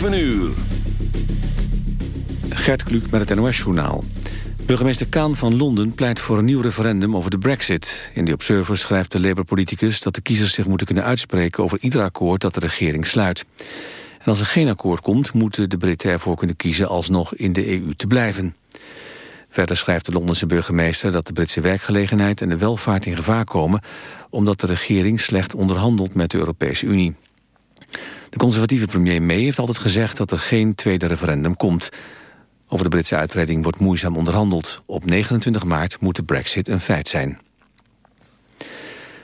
7 uur. Gert Kluk met het NOS-journaal. Burgemeester Kaan van Londen pleit voor een nieuw referendum over de brexit. In de Observer schrijft de Labour-politicus dat de kiezers zich moeten kunnen uitspreken... over ieder akkoord dat de regering sluit. En als er geen akkoord komt, moeten de Britten ervoor kunnen kiezen... alsnog in de EU te blijven. Verder schrijft de Londense burgemeester dat de Britse werkgelegenheid... en de welvaart in gevaar komen... omdat de regering slecht onderhandelt met de Europese Unie. De conservatieve premier May heeft altijd gezegd dat er geen tweede referendum komt. Over de Britse uitbreiding wordt moeizaam onderhandeld. Op 29 maart moet de brexit een feit zijn.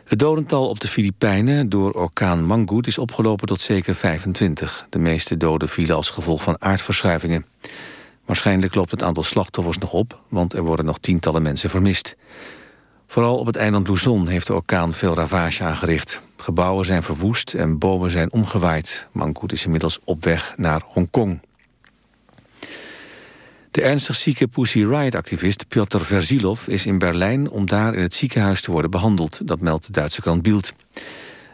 Het dodental op de Filipijnen door orkaan Mangkhut is opgelopen tot zeker 25. De meeste doden vielen als gevolg van aardverschuivingen. Waarschijnlijk loopt het aantal slachtoffers nog op, want er worden nog tientallen mensen vermist. Vooral op het eiland Luzon heeft de orkaan veel ravage aangericht. Gebouwen zijn verwoest en bomen zijn omgewaaid. Mangkhut is inmiddels op weg naar Hongkong. De ernstig zieke Pussy Riot-activist Piotr Verzilov is in Berlijn om daar in het ziekenhuis te worden behandeld. Dat meldt de Duitse krant Bild.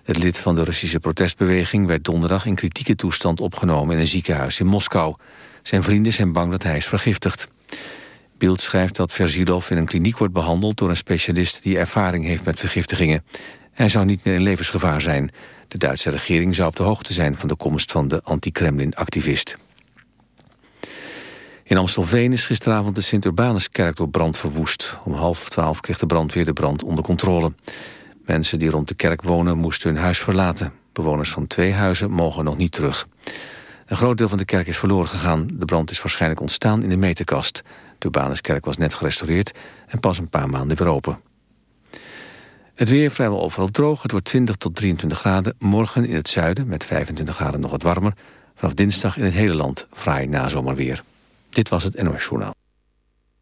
Het lid van de Russische protestbeweging werd donderdag in kritieke toestand opgenomen in een ziekenhuis in Moskou. Zijn vrienden zijn bang dat hij is vergiftigd. Bild schrijft dat Verzilov in een kliniek wordt behandeld door een specialist die ervaring heeft met vergiftigingen. Hij zou niet meer in levensgevaar zijn. De Duitse regering zou op de hoogte zijn van de komst van de anti-Kremlin-activist. In Amstelveen is gisteravond de Sint-Urbanuskerk door brand verwoest. Om half twaalf kreeg de brandweer de brand onder controle. Mensen die rond de kerk wonen moesten hun huis verlaten. Bewoners van twee huizen mogen nog niet terug. Een groot deel van de kerk is verloren gegaan. De brand is waarschijnlijk ontstaan in de meterkast. De Urbanuskerk was net gerestaureerd en pas een paar maanden weer open. Het weer vrijwel overal droog. Het wordt 20 tot 23 graden. Morgen in het zuiden met 25 graden nog wat warmer. Vanaf dinsdag in het hele land fraai nazomerweer. Dit was het NOS Journaal.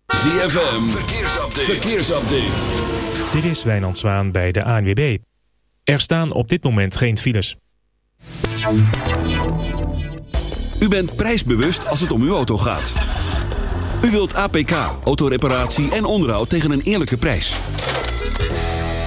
ZFM, verkeersupdate. verkeersupdate. Dit is Wijnand Zwaan bij de ANWB. Er staan op dit moment geen files. U bent prijsbewust als het om uw auto gaat. U wilt APK, autoreparatie en onderhoud tegen een eerlijke prijs.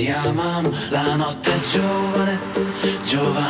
si amano, la notte giovane, giovane.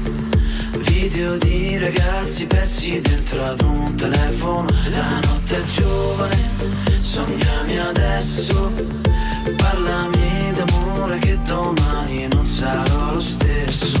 Video di ragazzi persi dentro ad un telefono. La notte è giovane, sognami adesso. Parlami d'amore che domani non sarò lo stesso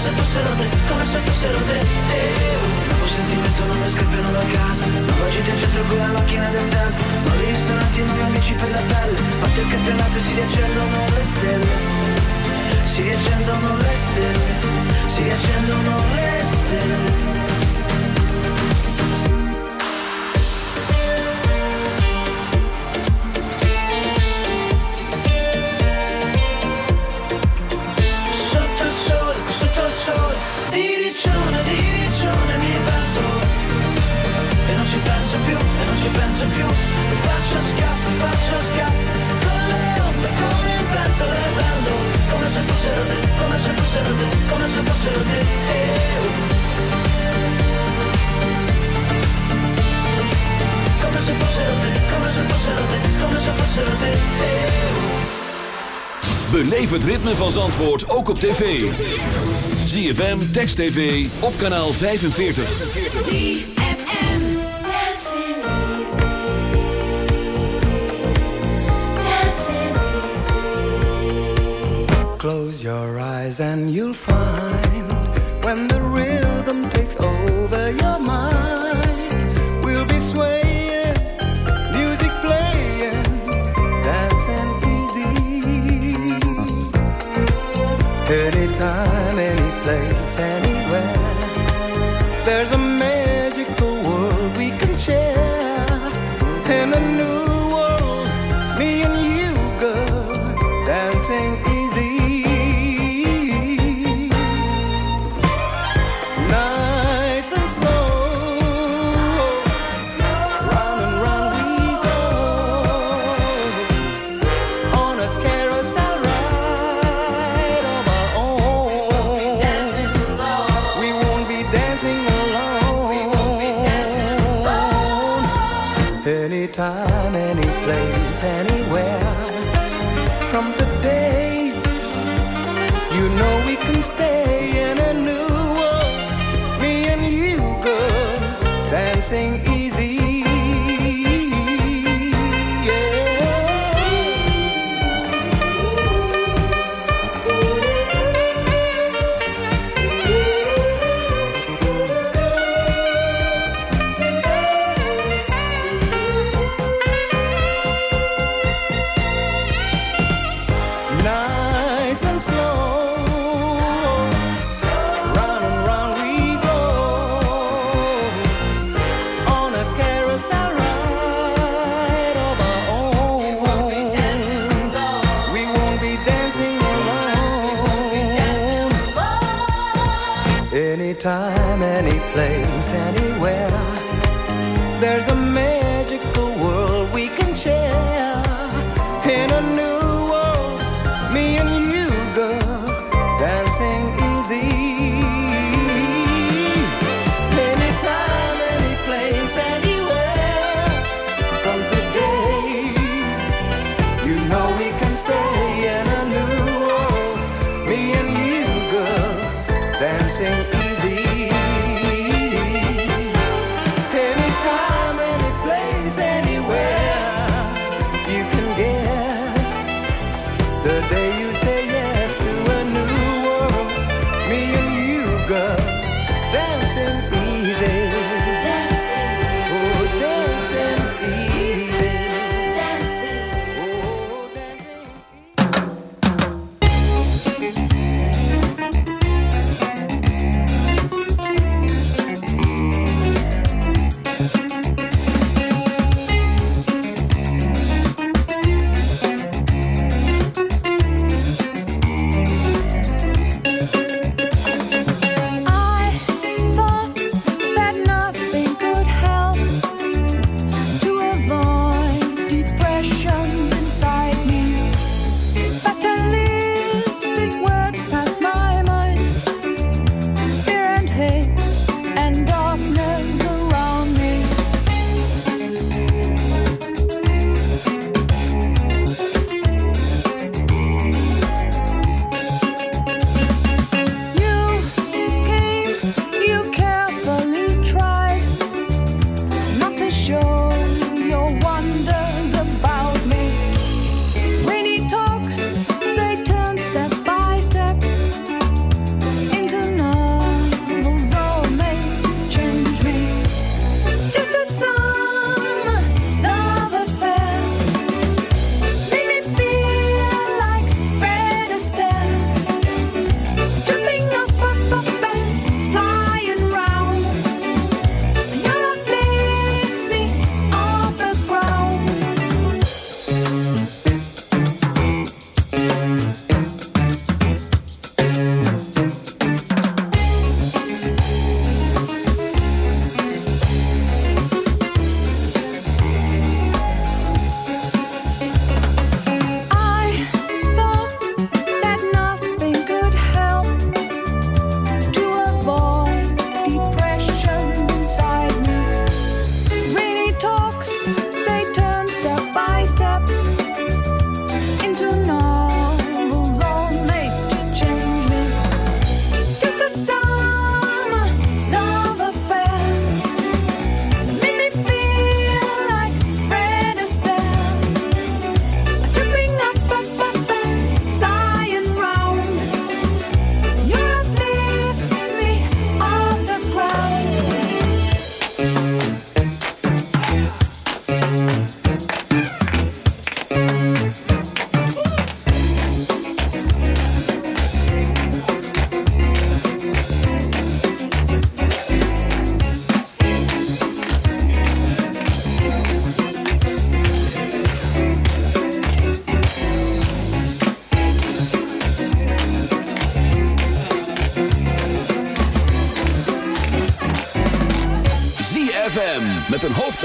se fossero te, come se fossero te. Eh, oh. Nuovo sentimento, nuove scappano da casa. Nuova gita in centro con la macchina del tempo. Nuovi ristoranti, nuovi amici per la pelle. Parte il campionato e si riaccendono le stelle. Si riaccendono le stelle Beleef het ritme van Zandvoort ook op tv. ZFM, Text TV, op kanaal 45. ZFM Dancing easy Dancing easy Close your eyes and you'll find Anytime, any place, anywhere. From today, you know we can stay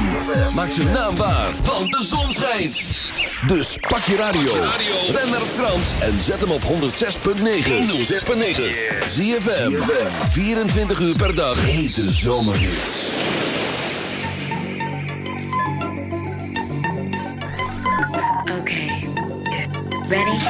ZFM. Maak naam naambaar, want de zon schijnt. Dus pak je radio. ren naar Frans en zet hem op 106.9. 106.9. ZFM. 24 uur per dag. Hete zomerhits. Oké. Okay. Ready?